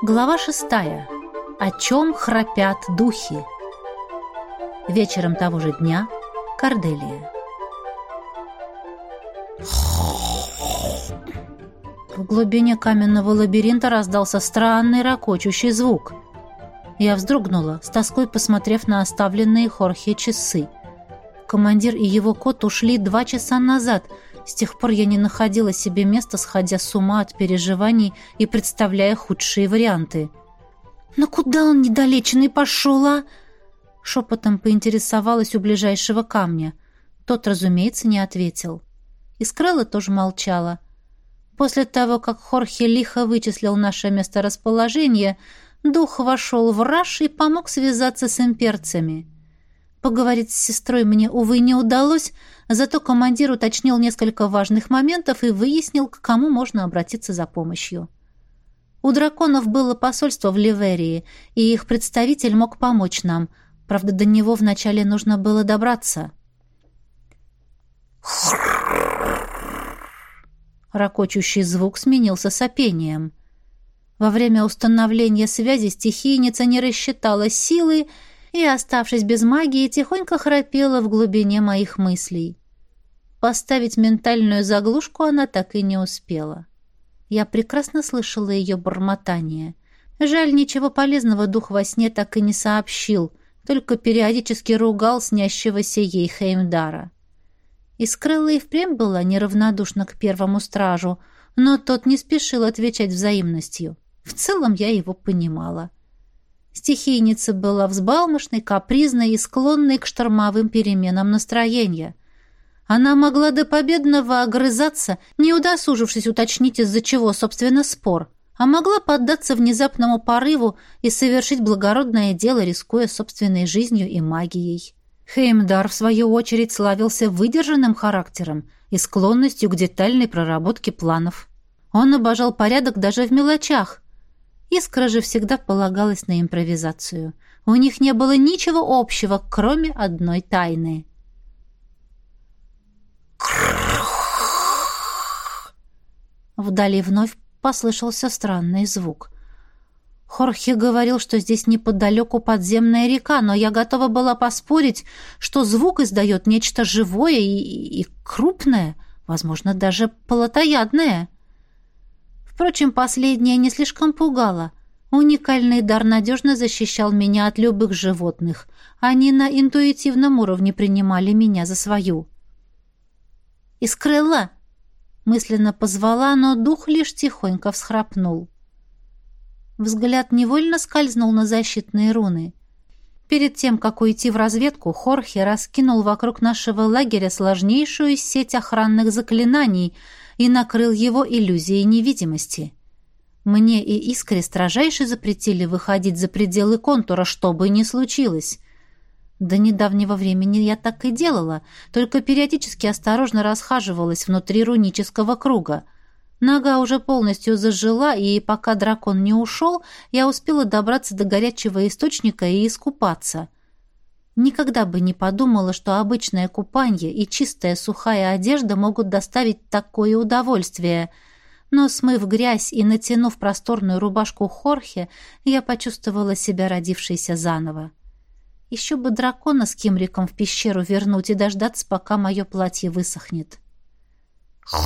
Глава шестая. О чем храпят духи? Вечером того же дня. Корделия. В глубине каменного лабиринта раздался странный ракочущий звук. Я вздрогнула, с тоской посмотрев на оставленные Хорхе часы. Командир и его кот ушли два часа назад — с тех пор я не находила себе места, сходя с ума от переживаний и представляя худшие варианты. «Но куда он недолеченный пошел, а?» Шепотом поинтересовалась у ближайшего камня. Тот, разумеется, не ответил. Искрыла тоже молчала. После того, как Хорхе лихо вычислил наше месторасположение, дух вошел в раж и помог связаться с имперцами. Поговорить с сестрой мне, увы, не удалось, зато командир уточнил несколько важных моментов и выяснил, к кому можно обратиться за помощью. У драконов было посольство в Ливерии, и их представитель мог помочь нам. Правда, до него вначале нужно было добраться. Рокочущий звук сменился сопением. Во время установления связи стихийница не рассчитала силы и, оставшись без магии, тихонько храпела в глубине моих мыслей. Поставить ментальную заглушку она так и не успела. Я прекрасно слышала ее бормотание. Жаль, ничего полезного дух во сне так и не сообщил, только периодически ругал снящегося ей Хеймдара. Искрыла и впрямь была неравнодушна к первому стражу, но тот не спешил отвечать взаимностью. В целом я его понимала. Стихийница была взбалмошной, капризной и склонной к штормовым переменам настроения. Она могла до победного огрызаться, не удосужившись уточнить, из-за чего, собственно, спор, а могла поддаться внезапному порыву и совершить благородное дело, рискуя собственной жизнью и магией. Хеймдар, в свою очередь, славился выдержанным характером и склонностью к детальной проработке планов. Он обожал порядок даже в мелочах – Искра же всегда полагалась на импровизацию. У них не было ничего общего, кроме одной тайны. Вдали вновь послышался странный звук. Хорхе говорил, что здесь неподалеку подземная река, но я готова была поспорить, что звук издает нечто живое и, и крупное, возможно, даже полотоядное. Впрочем, последнее не слишком пугало. Уникальный дар надежно защищал меня от любых животных. Они на интуитивном уровне принимали меня за свою. «Искрыла!» Мысленно позвала, но дух лишь тихонько всхрапнул. Взгляд невольно скользнул на защитные руны. Перед тем, как уйти в разведку, Хорхе раскинул вокруг нашего лагеря сложнейшую сеть охранных заклинаний — и накрыл его иллюзией невидимости. Мне и Искре строжайше запретили выходить за пределы контура, что бы ни случилось. До недавнего времени я так и делала, только периодически осторожно расхаживалась внутри рунического круга. Нога уже полностью зажила, и пока дракон не ушел, я успела добраться до горячего источника и искупаться — Никогда бы не подумала, что обычное купание и чистая сухая одежда могут доставить такое удовольствие. Но смыв грязь и натянув просторную рубашку Хорхе, я почувствовала себя родившейся заново. Еще бы дракона с Кимриком в пещеру вернуть и дождаться, пока мое платье высохнет.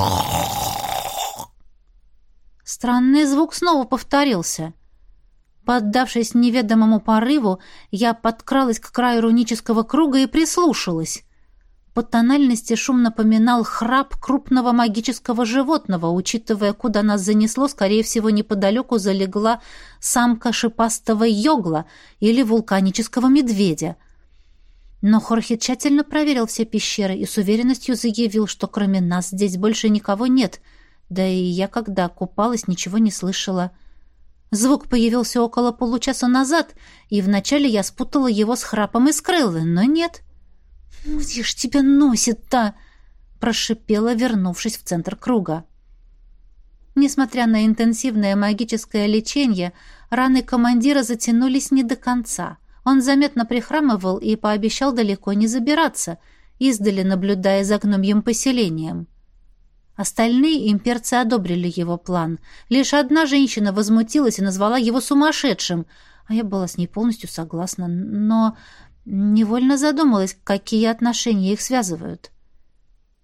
Странный звук снова повторился — Поддавшись неведомому порыву, я подкралась к краю рунического круга и прислушалась. По тональности шум напоминал храп крупного магического животного, учитывая, куда нас занесло, скорее всего, неподалеку залегла самка шипастого йогла или вулканического медведя. Но Хорхе тщательно проверил все пещеры и с уверенностью заявил, что кроме нас здесь больше никого нет, да и я, когда купалась, ничего не слышала. — Звук появился около получаса назад, и вначале я спутала его с храпом из крылы, но нет. «Где ж тебя носит-то?» — прошипела, вернувшись в центр круга. Несмотря на интенсивное магическое лечение, раны командира затянулись не до конца. Он заметно прихрамывал и пообещал далеко не забираться, издали наблюдая за гномьим поселением. Остальные имперцы одобрили его план. Лишь одна женщина возмутилась и назвала его сумасшедшим, а я была с ней полностью согласна, но невольно задумалась, какие отношения их связывают.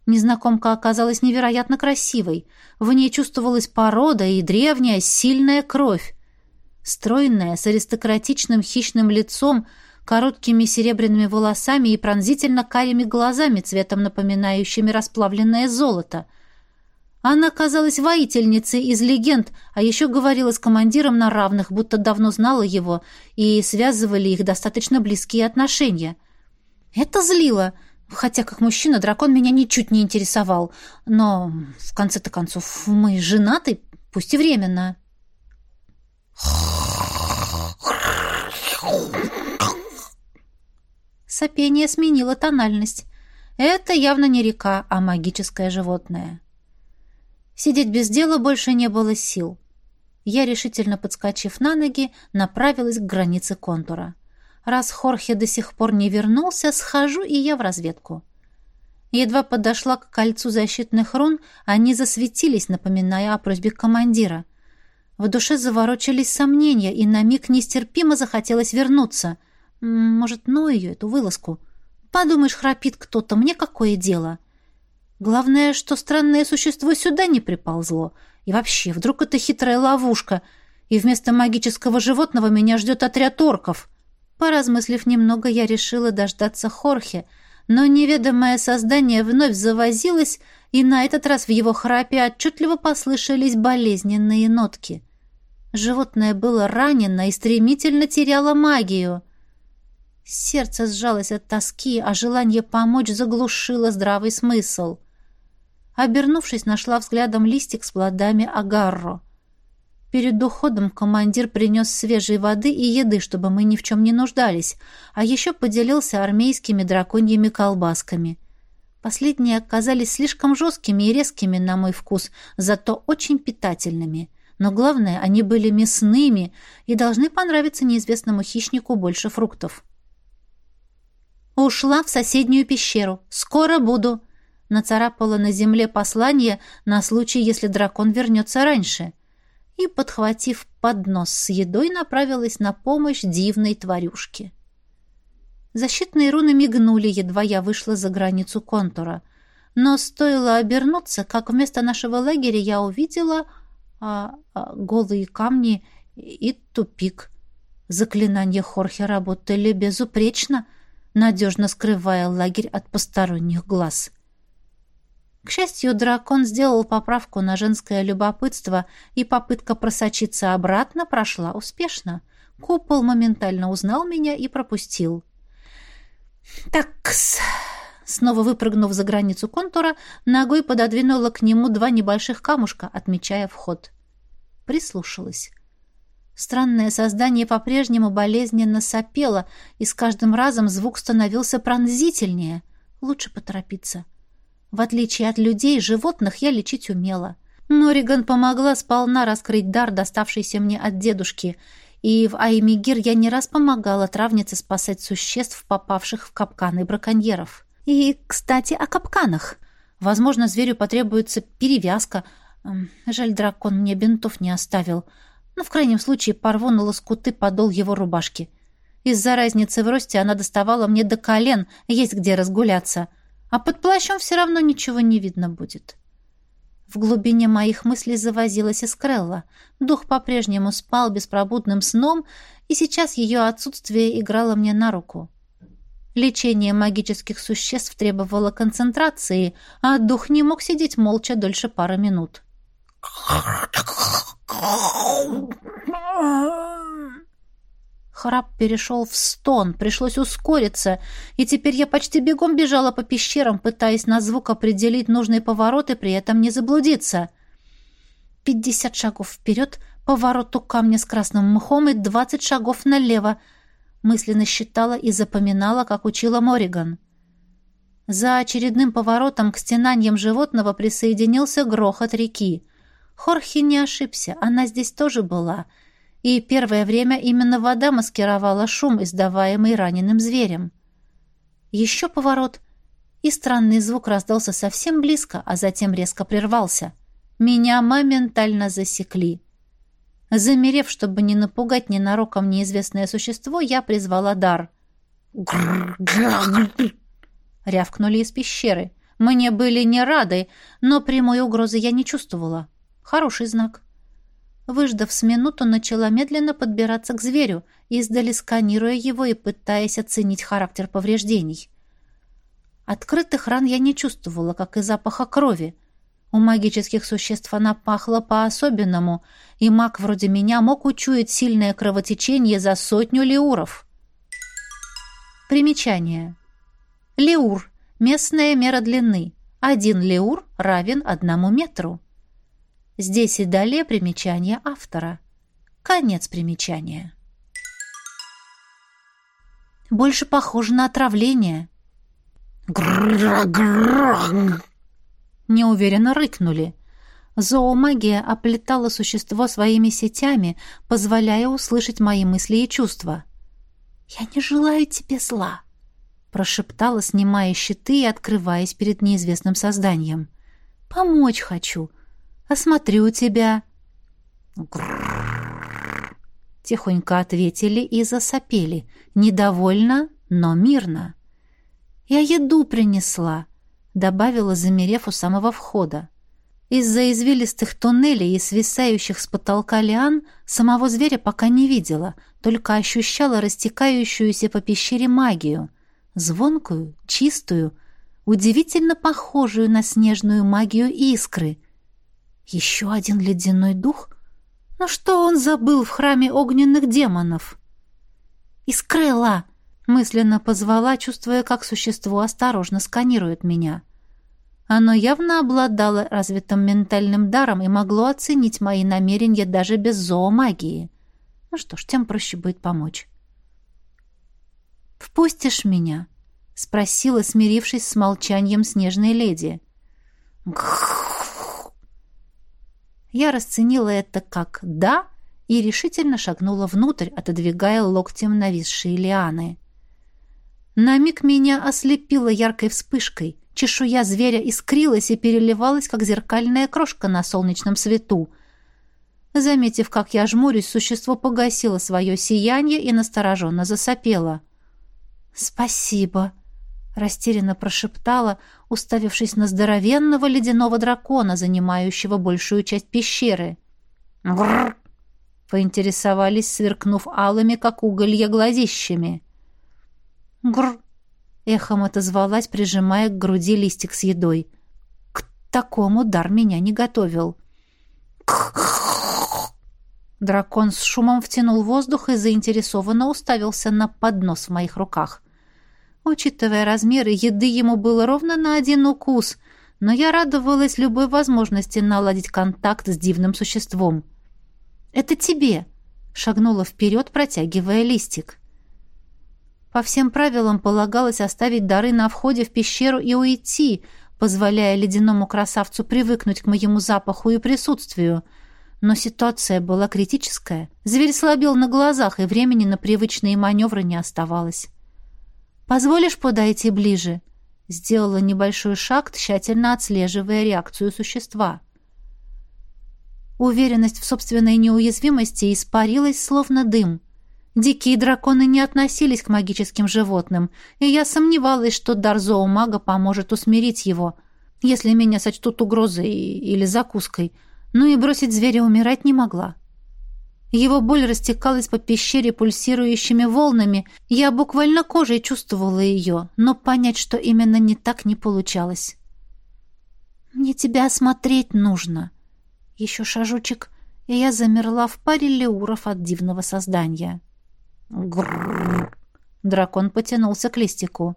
Незнакомка оказалась невероятно красивой. В ней чувствовалась порода и древняя, сильная кровь. Стройная, с аристократичным хищным лицом, короткими серебряными волосами и пронзительно карими глазами, цветом напоминающими расплавленное золото. Она казалась воительницей из легенд, а еще говорила с командиром на равных, будто давно знала его, и связывали их достаточно близкие отношения. Это злило — Хотя, как мужчина, дракон меня ничуть не интересовал. Но, в конце-то концов, мы женаты, пусть и временно. Сопение сменило тональность. Это явно не река, а магическое животное. Сидеть без дела больше не было сил. Я, решительно подскочив на ноги, направилась к границе контура. Раз Хорхе до сих пор не вернулся, схожу и я в разведку. Едва подошла к кольцу защитных рун, они засветились, напоминая о просьбе командира. В душе заворочились сомнения, и на миг нестерпимо захотелось вернуться. Может, ну ее, эту вылазку. Подумаешь, храпит кто-то, мне какое дело? Главное, что странное существо сюда не приползло. И вообще, вдруг это хитрая ловушка, и вместо магического животного меня ждет отряд орков — Поразмыслив немного, я решила дождаться Хорхе, но неведомое создание вновь завозилось, и на этот раз в его храпе отчетливо послышались болезненные нотки. Животное было ранено и стремительно теряло магию. Сердце сжалось от тоски, а желание помочь заглушило здравый смысл. Обернувшись, нашла взглядом листик с плодами агарро. Перед уходом командир принес свежей воды и еды, чтобы мы ни в чем не нуждались, а еще поделился армейскими драконьими колбасками. Последние оказались слишком жесткими и резкими на мой вкус, зато очень питательными. Но главное, они были мясными и должны понравиться неизвестному хищнику больше фруктов. «Ушла в соседнюю пещеру. Скоро буду», — нацарапала на земле послание на случай, если дракон вернется раньше и, подхватив поднос с едой, направилась на помощь дивной тварюшке. Защитные руны мигнули, едва я вышла за границу контура. Но стоило обернуться, как вместо нашего лагеря я увидела а, а, голые камни и тупик. Заклинания Хорхе работали безупречно, надежно скрывая лагерь от посторонних глаз. К счастью, дракон сделал поправку на женское любопытство, и попытка просочиться обратно прошла успешно. Купол моментально узнал меня и пропустил. «Такс!» Снова выпрыгнув за границу контура, ногой пододвинула к нему два небольших камушка, отмечая вход. Прислушалась. Странное создание по-прежнему болезненно сопело, и с каждым разом звук становился пронзительнее. Лучше поторопиться. — в отличие от людей, животных я лечить умела. Нориган помогла сполна раскрыть дар, доставшийся мне от дедушки, и в Аймигир я не раз помогала травнице спасать существ, попавших в капканы браконьеров. И, кстати, о капканах. Возможно, зверю потребуется перевязка. Жаль, дракон мне бинтов не оставил. Но в крайнем случае порву на лоскуты подол его рубашки. Из-за разницы в росте она доставала мне до колен, есть где разгуляться — а под плащом все равно ничего не видно будет. В глубине моих мыслей завозилась Эскрелла. Дух по-прежнему спал беспробудным сном, и сейчас ее отсутствие играло мне на руку. Лечение магических существ требовало концентрации, а дух не мог сидеть молча дольше пары минут. Храп перешел в стон, пришлось ускориться, и теперь я почти бегом бежала по пещерам, пытаясь на звук определить нужные повороты, при этом не заблудиться. Пятьдесят шагов вперед, поворот у камня с красным мхом и двадцать шагов налево. Мысленно считала и запоминала, как учила Мориган. За очередным поворотом к стенаниям животного присоединился грохот реки. Хорхи не ошибся, она здесь тоже была — и первое время именно вода маскировала шум, издаваемый раненым зверем. Еще поворот, И странный звук раздался совсем близко, а затем резко прервался. Меня моментально засекли. Замерев, чтобы не напугать ненароком неизвестное существо, я призвала дар. Рявкнули из пещеры. Мне были не рады, но прямой угрозы я не чувствовала. Хороший знак. Выждав с минуту, начала медленно подбираться к зверю, издали сканируя его и пытаясь оценить характер повреждений. Открытых ран я не чувствовала, как и запаха крови. У магических существ она пахла по-особенному, и маг вроде меня мог учуять сильное кровотечение за сотню леуров. Примечание. Леур – местная мера длины. Один леур равен одному метру. Здесь и далее примечание автора. Конец примечания. Больше похоже на отравление. Неуверенно рыкнули. Зоомагия оплетала существо своими сетями, позволяя услышать мои мысли и чувства. «Я не желаю тебе зла», — прошептала, снимая щиты и открываясь перед неизвестным созданием. «Помочь хочу. Осмотрю тебя». Тихонько ответили и засопели. Недовольно, но мирно. «Я еду принесла», — добавила, замерев у самого входа. Из-за извилистых туннелей и свисающих с потолка лиан самого зверя пока не видела, только ощущала растекающуюся по пещере магию. Звонкую, чистую, удивительно похожую на снежную магию искры. Еще один ледяной дух? Но что он забыл в храме огненных демонов? «Искрыла!» — мысленно позвала, чувствуя, как существо осторожно сканирует меня. — оно явно обладало развитым ментальным даром и могло оценить мои намерения даже без зоомагии. Ну что ж, тем проще будет помочь. «Впустишь меня?» — спросила, смирившись с молчанием снежной леди. Я расценила это как «да» и решительно шагнула внутрь, отодвигая локтем нависшие лианы. На миг меня ослепило яркой вспышкой — Чешуя зверя искрилась и переливалась, как зеркальная крошка на солнечном свету. Заметив, как я жмурюсь, существо погасило свое сияние и настороженно засопело. «Спасибо», — растерянно прошептала, уставившись на здоровенного ледяного дракона, занимающего большую часть пещеры. «Грррр!» — поинтересовались, сверкнув алыми, как уголья, глазищами. «Грррр!» Эхом отозвалась, прижимая к груди листик с едой. К такому дар меня не готовил. Дракон с шумом втянул воздух и заинтересованно уставился на поднос в моих руках. Учитывая размеры, еды ему было ровно на один укус, но я радовалась любой возможности наладить контакт с дивным существом. «Это тебе!» — шагнула вперед, протягивая листик. По всем правилам полагалось оставить дары на входе в пещеру и уйти, позволяя ледяному красавцу привыкнуть к моему запаху и присутствию. Но ситуация была критическая. Зверь слабел на глазах, и времени на привычные маневры не оставалось. «Позволишь подойти ближе?» Сделала небольшой шаг, тщательно отслеживая реакцию существа. Уверенность в собственной неуязвимости испарилась, словно дым — Дикие драконы не относились к магическим животным, и я сомневалась, что дар зоомага поможет усмирить его, если меня сочтут угрозой или закуской, но и бросить зверя умирать не могла. Его боль растекалась по пещере пульсирующими волнами, я буквально кожей чувствовала ее, но понять, что именно не так, не получалось. «Мне тебя осмотреть нужно». Еще шажочек, и я замерла в паре леуров от дивного создания. Грррр. Дракон потянулся к листику.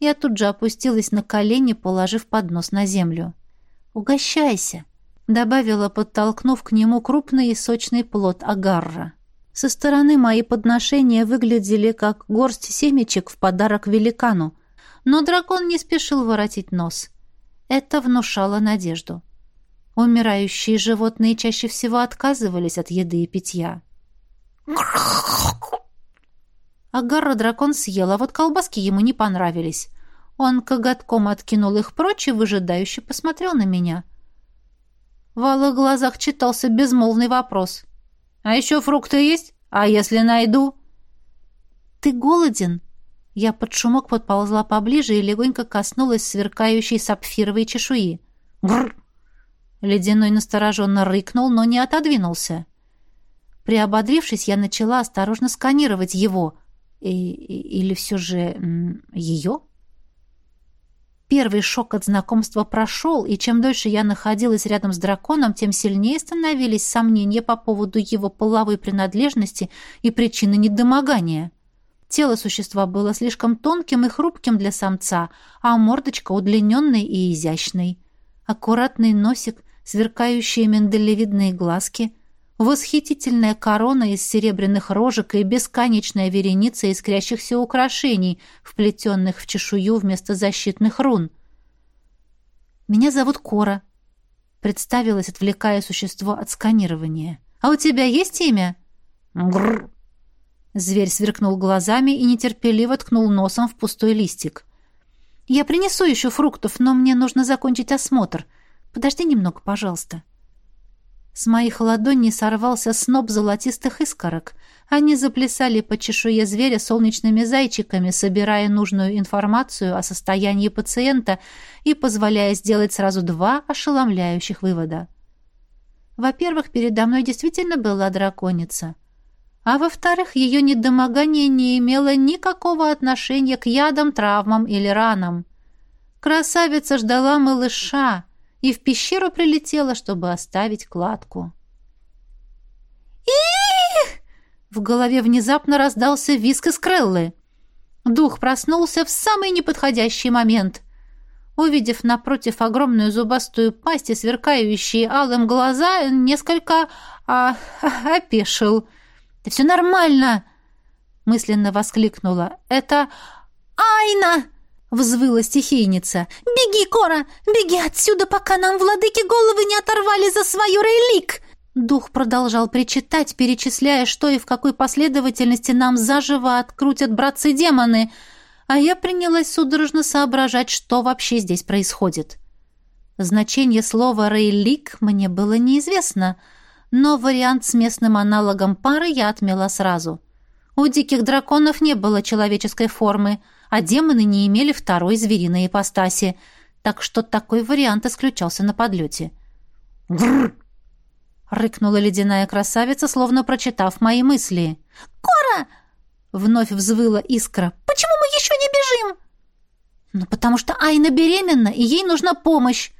Я тут же опустилась на колени, положив поднос на землю. «Угощайся!» — добавила, подтолкнув к нему крупный и сочный плод агарра. Со стороны мои подношения выглядели как горсть семечек в подарок великану, но дракон не спешил воротить нос. Это внушало надежду. Умирающие животные чаще всего отказывались от еды и питья. Агарра дракон съел, а вот колбаски ему не понравились. Он коготком откинул их прочь и выжидающе посмотрел на меня. В алых глазах читался безмолвный вопрос. «А еще фрукты есть? А если найду?» «Ты голоден?» Я под шумок подползла поближе и легонько коснулась сверкающей сапфировой чешуи. «Гррр!» Ледяной настороженно рыкнул, но не отодвинулся. Приободрившись, я начала осторожно сканировать его. И, или все же ее? Первый шок от знакомства прошел, и чем дольше я находилась рядом с драконом, тем сильнее становились сомнения по поводу его половой принадлежности и причины недомогания. Тело существа было слишком тонким и хрупким для самца, а мордочка удлиненной и изящной. Аккуратный носик, сверкающие миндалевидные глазки — восхитительная корона из серебряных рожек и бесконечная вереница искрящихся украшений, вплетенных в чешую вместо защитных рун. «Меня зовут Кора», — представилась, отвлекая существо от сканирования. «А у тебя есть имя?» «Грррр!» Зверь сверкнул глазами и нетерпеливо ткнул носом в пустой листик. «Я принесу еще фруктов, но мне нужно закончить осмотр. Подожди немного, пожалуйста». С моих ладоней сорвался сноп золотистых искорок. Они заплясали по чешуе зверя солнечными зайчиками, собирая нужную информацию о состоянии пациента и позволяя сделать сразу два ошеломляющих вывода. Во-первых, передо мной действительно была драконица. А во-вторых, ее недомогание не имело никакого отношения к ядам, травмам или ранам. Красавица ждала малыша, и в пещеру прилетела, чтобы оставить кладку. и В голове внезапно раздался виск из крыллы. Дух проснулся в самый неподходящий момент. Увидев напротив огромную зубастую пасть и сверкающие алым глаза, несколько а, а, опешил. «Да все нормально!» — мысленно воскликнула. «Это Айна!» Взвыла стихийница. «Беги, Кора! Беги отсюда, пока нам владыки головы не оторвали за свою рейлик!» Дух продолжал причитать, перечисляя, что и в какой последовательности нам заживо открутят братцы-демоны, а я принялась судорожно соображать, что вообще здесь происходит. Значение слова «рейлик» мне было неизвестно, но вариант с местным аналогом пары я отмела сразу. У диких драконов не было человеческой формы — а демоны не имели второй звериной ипостаси, так что такой вариант исключался на подлете. «Грррр!» — рыкнула ледяная красавица, словно прочитав мои мысли. «Кора!» — вновь взвыла искра. «Почему мы еще не бежим?» «Ну, потому что Айна беременна, и ей нужна помощь!»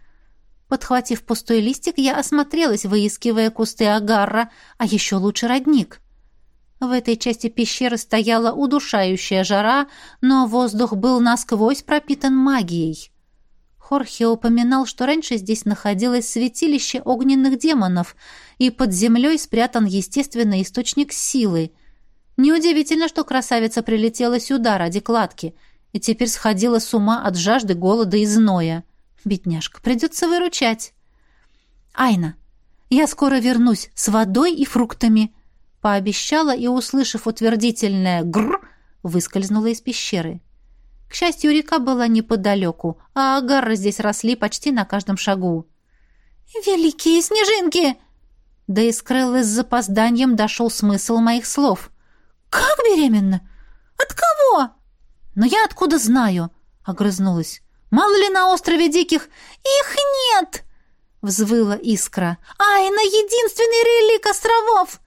Подхватив пустой листик, я осмотрелась, выискивая кусты агарра, а еще лучше родник. В этой части пещеры стояла удушающая жара, но воздух был насквозь пропитан магией. Хорхе упоминал, что раньше здесь находилось святилище огненных демонов, и под землей спрятан естественный источник силы. Неудивительно, что красавица прилетела сюда ради кладки и теперь сходила с ума от жажды, голода и зноя. Бедняжка, придется выручать. «Айна, я скоро вернусь с водой и фруктами», пообещала и, услышав утвердительное «гррр», выскользнула из пещеры. К счастью, река была неподалеку, а агары здесь росли почти на каждом шагу. «Великие снежинки!» Да и скрылый с запозданием дошел смысл моих слов. «Как беременна? От кого?» «Но я откуда знаю?» — огрызнулась. «Мало ли на острове диких...» «Их нет!» — взвыла искра. «Ай, на единственный релик островов!»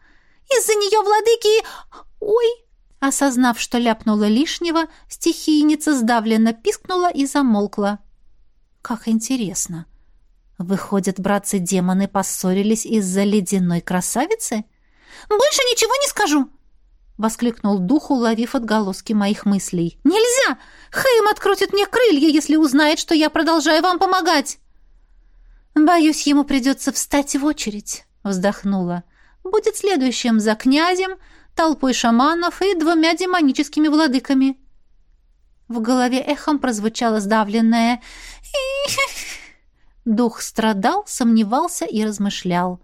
Из-за нее владыки... Ой!» Осознав, что ляпнула лишнего, стихийница сдавленно пискнула и замолкла. «Как интересно! Выходят, братцы-демоны поссорились из-за ледяной красавицы?» «Больше ничего не скажу!» — воскликнул дух, уловив отголоски моих мыслей. «Нельзя! Хэйм открутит мне крылья, если узнает, что я продолжаю вам помогать!» «Боюсь, ему придется встать в очередь», — вздохнула будет следующим за князем, толпой шаманов и двумя демоническими владыками. В голове эхом прозвучало сдавленное Дух страдал, сомневался и размышлял.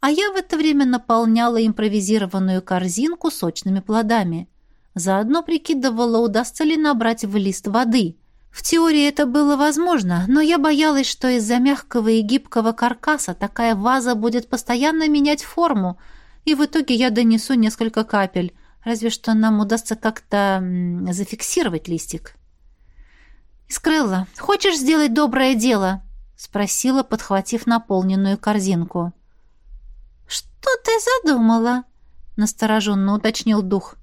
А я в это время наполняла импровизированную корзинку сочными плодами. Заодно прикидывала, удастся ли набрать в лист воды. В теории это было возможно, но я боялась, что из-за мягкого и гибкого каркаса такая ваза будет постоянно менять форму, и в итоге я донесу несколько капель, разве что нам удастся как-то зафиксировать листик. «Искрелла, хочешь сделать доброе дело?» — спросила, подхватив наполненную корзинку. «Что ты задумала?» — настороженно уточнил дух.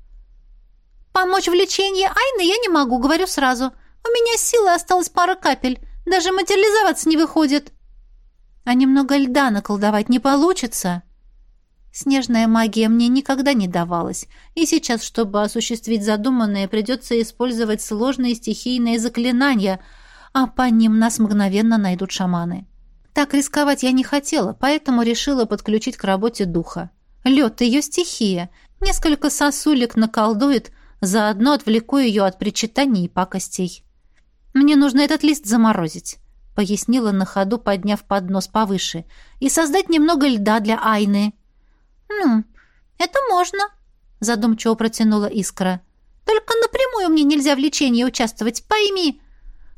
«Помочь в лечении Айны я не могу, говорю сразу. У меня силы осталось пара капель. Даже материализоваться не выходит». «А немного льда наколдовать не получится?» Снежная магия мне никогда не давалась, и сейчас, чтобы осуществить задуманное, придется использовать сложные стихийные заклинания, а по ним нас мгновенно найдут шаманы. Так рисковать я не хотела, поэтому решила подключить к работе духа. Лед — ее стихия. Несколько сосулек наколдует, заодно отвлеку ее от причитаний и пакостей. «Мне нужно этот лист заморозить», — пояснила на ходу, подняв поднос повыше, «и создать немного льда для Айны». «Ну, это можно», — задумчиво протянула Искра. «Только напрямую мне нельзя в лечении участвовать, пойми».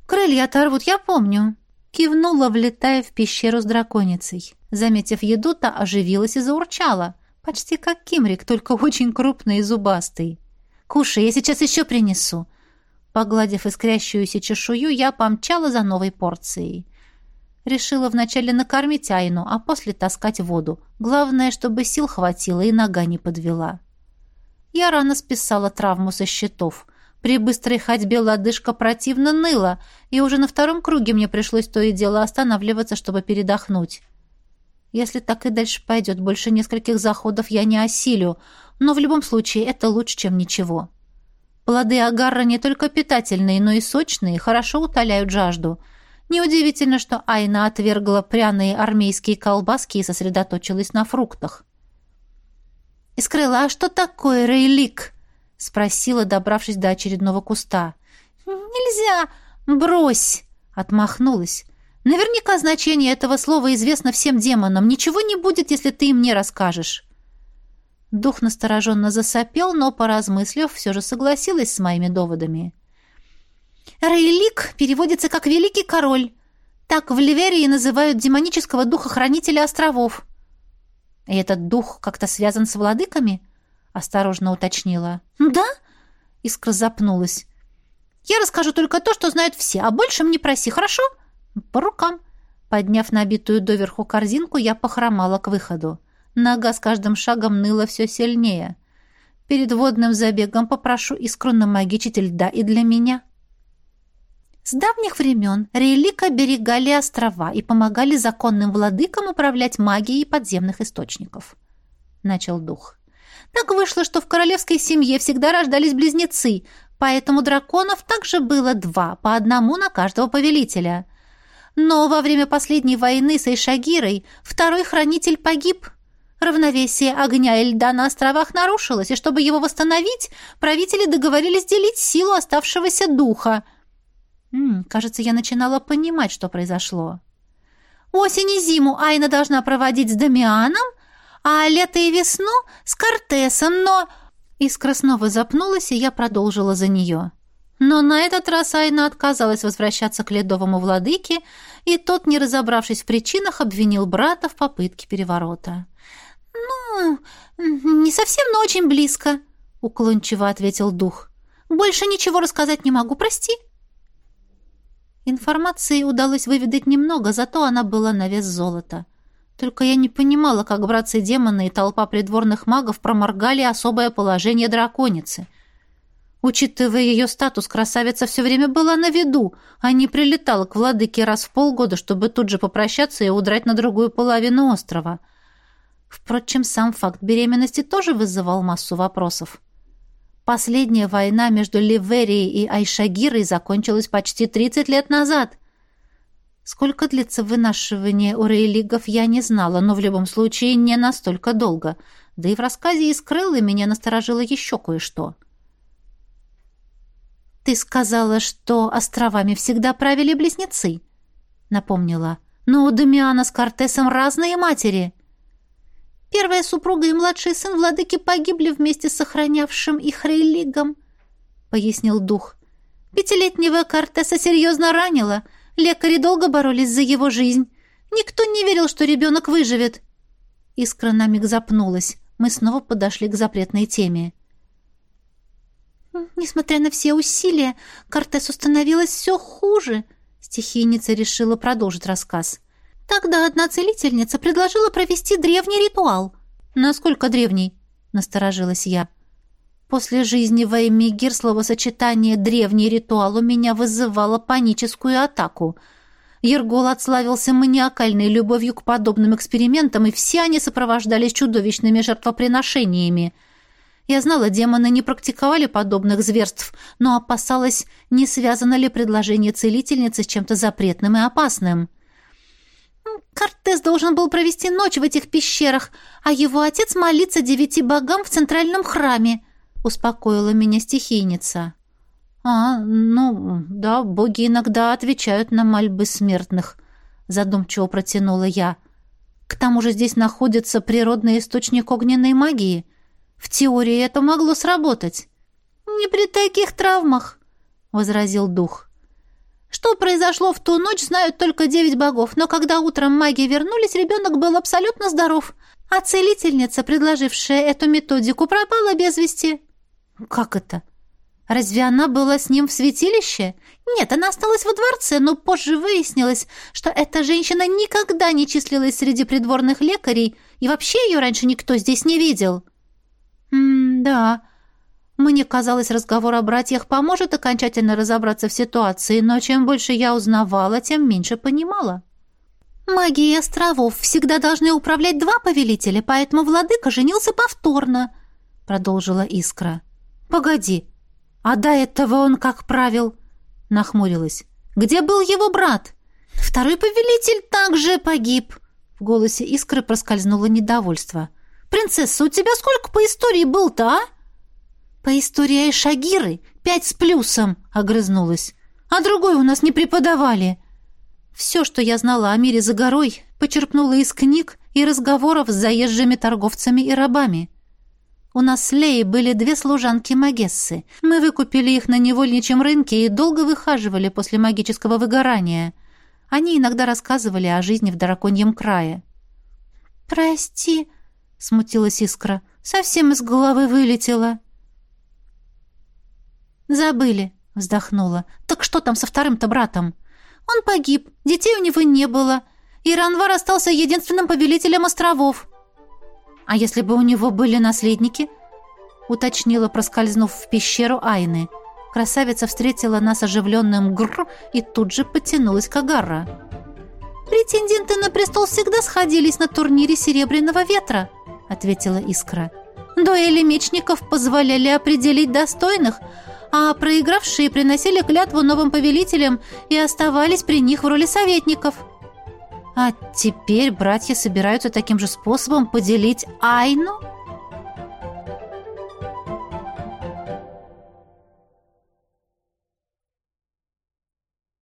«Крылья оторвут, я помню». Кивнула, влетая в пещеру с драконицей. Заметив еду, та оживилась и заурчала. Почти как кимрик, только очень крупный и зубастый. «Кушай, я сейчас еще принесу». Погладив искрящуюся чешую, я помчала за новой порцией. Решила вначале накормить Айну, а после таскать воду. Главное, чтобы сил хватило и нога не подвела. Я рано списала травму со счетов. При быстрой ходьбе лодыжка противно ныла, и уже на втором круге мне пришлось то и дело останавливаться, чтобы передохнуть. Если так и дальше пойдет, больше нескольких заходов я не осилю, но в любом случае это лучше, чем ничего. Плоды агарра не только питательные, но и сочные, хорошо утоляют жажду — Неудивительно, что Айна отвергла пряные армейские колбаски и сосредоточилась на фруктах. «Искрыла, а что такое рейлик?» — спросила, добравшись до очередного куста. «Нельзя! Брось!» — отмахнулась. «Наверняка значение этого слова известно всем демонам. Ничего не будет, если ты им не расскажешь». Дух настороженно засопел, но, поразмыслив, все же согласилась с моими доводами. Рейлик переводится как «великий король». Так в Ливерии называют демонического духа-хранителя островов. «И этот дух как-то связан с владыками?» — осторожно уточнила. «Да?» — искра запнулась. «Я расскажу только то, что знают все, а больше мне проси, хорошо?» «По рукам». Подняв набитую доверху корзинку, я похромала к выходу. Нога с каждым шагом ныла все сильнее. Перед водным забегом попрошу искру намагичить льда и для меня. С давних времен Рейлика берегали острова и помогали законным владыкам управлять магией подземных источников. Начал дух. Так вышло, что в королевской семье всегда рождались близнецы, поэтому драконов также было два, по одному на каждого повелителя. Но во время последней войны с Эйшагирой второй хранитель погиб. Равновесие огня и льда на островах нарушилось, и чтобы его восстановить, правители договорились делить силу оставшегося духа – М -м, кажется, я начинала понимать, что произошло. Осень и зиму Айна должна проводить с Дамианом, а лето и весну с Кортесом, но... Искра снова запнулась, и я продолжила за нее. Но на этот раз Айна отказалась возвращаться к ледовому владыке, и тот, не разобравшись в причинах, обвинил брата в попытке переворота. «Ну, не совсем, но очень близко», — уклончиво ответил дух. «Больше ничего рассказать не могу, прости». Информации удалось выведать немного, зато она была на вес золота. Только я не понимала, как братцы-демоны и толпа придворных магов проморгали особое положение драконицы. Учитывая ее статус, красавица все время была на виду, а не прилетала к владыке раз в полгода, чтобы тут же попрощаться и удрать на другую половину острова. Впрочем, сам факт беременности тоже вызывал массу вопросов. Последняя война между Ливерией и Айшагирой закончилась почти 30 лет назад. Сколько длится вынашивание у рейлигов, я не знала, но в любом случае не настолько долго. Да и в рассказе из Крылы меня насторожило еще кое-что. «Ты сказала, что островами всегда правили близнецы», — напомнила. «Но у Дамиана с Кортесом разные матери». Первая супруга и младший сын владыки погибли вместе с сохранявшим их рейлигом, — пояснил дух. Пятилетнего Кортеса серьезно ранило. Лекари долго боролись за его жизнь. Никто не верил, что ребенок выживет. Искра на миг запнулась. Мы снова подошли к запретной теме. Несмотря на все усилия, Кортесу становилось все хуже. Стихийница решила продолжить рассказ. Тогда одна целительница предложила провести древний ритуал. «Насколько древний?» — насторожилась я. После жизни во имя Гир словосочетание «древний ритуал» у меня вызывало паническую атаку. Ергол отславился маниакальной любовью к подобным экспериментам, и все они сопровождались чудовищными жертвоприношениями. Я знала, демоны не практиковали подобных зверств, но опасалась, не связано ли предложение целительницы с чем-то запретным и опасным. Кортес должен был провести ночь в этих пещерах, а его отец молиться девяти богам в центральном храме успокоила меня стихийница. А, ну, да, боги иногда отвечают на мольбы смертных, задумчиво протянула я. К тому же здесь находится природный источник огненной магии. В теории это могло сработать. Не при таких травмах, возразил дух. Что произошло в ту ночь, знают только девять богов, но когда утром маги вернулись, ребенок был абсолютно здоров, а целительница, предложившая эту методику, пропала без вести. «Как это? Разве она была с ним в святилище? Нет, она осталась во дворце, но позже выяснилось, что эта женщина никогда не числилась среди придворных лекарей, и вообще ее раньше никто здесь не видел». «М-да...» Мне казалось, разговор о братьях поможет окончательно разобраться в ситуации, но чем больше я узнавала, тем меньше понимала. «Магией островов всегда должны управлять два повелителя, поэтому владыка женился повторно», — продолжила Искра. «Погоди, а до этого он как правил?» — нахмурилась. «Где был его брат?» «Второй повелитель также погиб!» В голосе Искры проскользнуло недовольство. «Принцесса, у тебя сколько по истории был-то, а?» «По истории Шагиры пять с плюсом», — огрызнулась. «А другой у нас не преподавали». Все, что я знала о мире за горой, почерпнула из книг и разговоров с заезжими торговцами и рабами. У нас с были две служанки Магессы. Мы выкупили их на невольничьем рынке и долго выхаживали после магического выгорания. Они иногда рассказывали о жизни в драконьем крае. «Прости», — смутилась Искра, — «совсем из головы вылетела». «Забыли», — вздохнула. «Так что там со вторым-то братом?» «Он погиб, детей у него не было, и Ранвар остался единственным повелителем островов». «А если бы у него были наследники?» уточнила, проскользнув в пещеру Айны. Красавица встретила нас оживленным гр и тут же потянулась к Агарра. «Претенденты на престол всегда сходились на турнире Серебряного ветра», — ответила Искра. «Дуэли мечников позволяли определить достойных, а проигравшие приносили клятву новым повелителям и оставались при них в роли советников». А теперь братья собираются таким же способом поделить Айну?